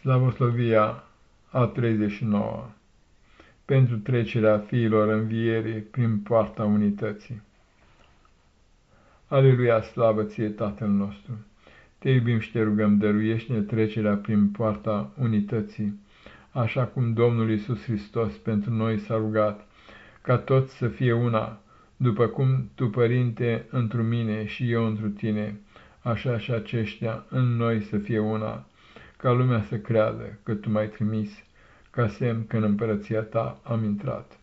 Slavoslovia a 39 pentru trecerea fiilor învierii prin poarta unității. Aleluia, slavă ție, Tatăl nostru! Te iubim și te rugăm, dăruiește-ne trecerea prin poarta unității, așa cum Domnul Iisus Hristos pentru noi s-a rugat, ca toți să fie una, după cum Tu, Părinte, întru mine și eu întru Tine, așa și aceștia în noi să fie una, ca lumea să creadă că Tu m-ai trimis, ca semn că în împărăția Ta am intrat.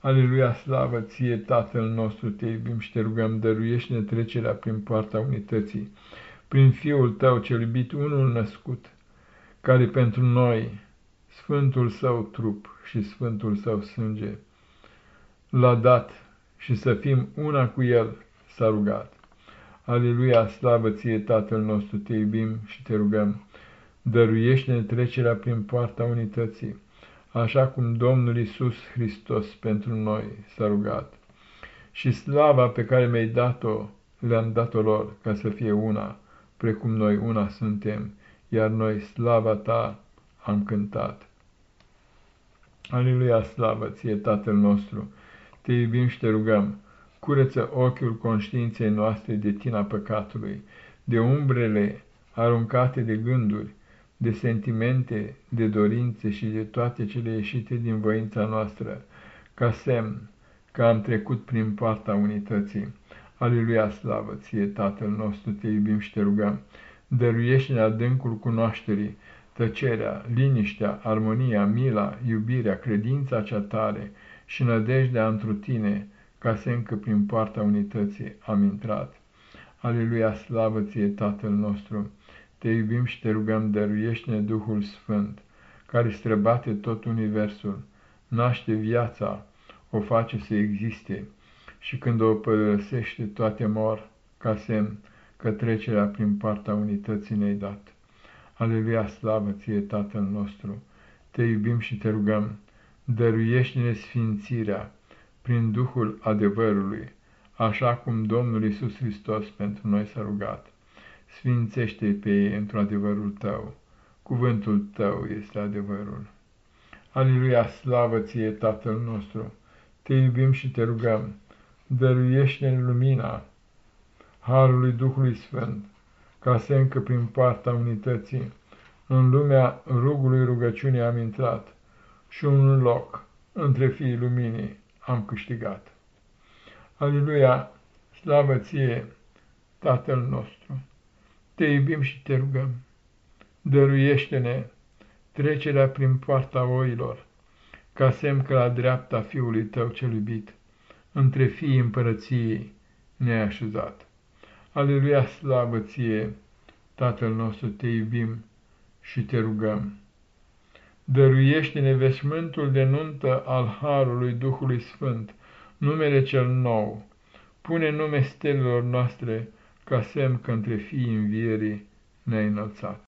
Aleluia, slavă ție, Tatăl nostru, te iubim și te rugăm, dăruiește-ne trecerea prin poarta unității, prin Fiul Tău cel iubit, unul născut, care pentru noi, Sfântul Său trup și Sfântul Său sânge, l-a dat și să fim una cu El s-a rugat. Aleluia, slavă ție, Tatăl nostru, te iubim și te rugăm, dăruiește-ne trecerea prin poarta unității, așa cum Domnul Isus Hristos pentru noi s-a rugat. Și slava pe care mi-ai dat-o, le-am dat-o lor, ca să fie una, precum noi una suntem, iar noi slava ta am cântat. Aleluia, slavă ție, Tatăl nostru, te iubim și te rugăm, curăță ochiul conștiinței noastre de tina păcatului, de umbrele aruncate de gânduri, de sentimente, de dorințe și de toate cele ieșite din voința noastră, ca semn că am trecut prin poarta unității. Aleluia, slavă ție, Tatăl nostru, te iubim și te rugăm, dăruiește-ne adâncul cunoașterii, tăcerea, liniștea, armonia, mila, iubirea, credința cea tare și nădejdea întru tine, ca semn că prin poarta unității am intrat. Aleluia, slavă ție, Tatăl nostru! Te iubim și te rugăm, dăruiește-ne Duhul Sfânt, care străbate tot universul, naște viața, o face să existe și când o părăsește toate mor, ca semn că trecerea prin partea unității ne-ai dat. Aleluia, slavă ție, Tatăl nostru! Te iubim și te rugăm, dăruiește-ne sfințirea prin Duhul adevărului, așa cum Domnul Isus Hristos pentru noi s-a rugat sfințește pe ei într adevărul tău. Cuvântul tău este adevărul. Aleluia, slavă ție, Tatăl nostru! Te iubim și te rugăm, dăruiește-ne lumina Harului Duhului Sfânt, ca să încă prin partea unității, în lumea rugului rugăciunii am intrat și un loc între fiii luminii am câștigat. Aleluia, slavă ție, Tatăl nostru! Te iubim și te rugăm. Dăruiește-ne trecerea prin poarta oilor, ca semn că la dreapta Fiului Tău cel iubit, între fiii împărăției ne-ai așezat. Aleluia, slavă ție, Tatăl nostru, te iubim și te rugăm. Dăruiește-ne veșmântul de nuntă al Harului Duhului Sfânt, numele cel nou. Pune nume stelelor noastre, ca semn că între fiii învierii ne-ai înălțat.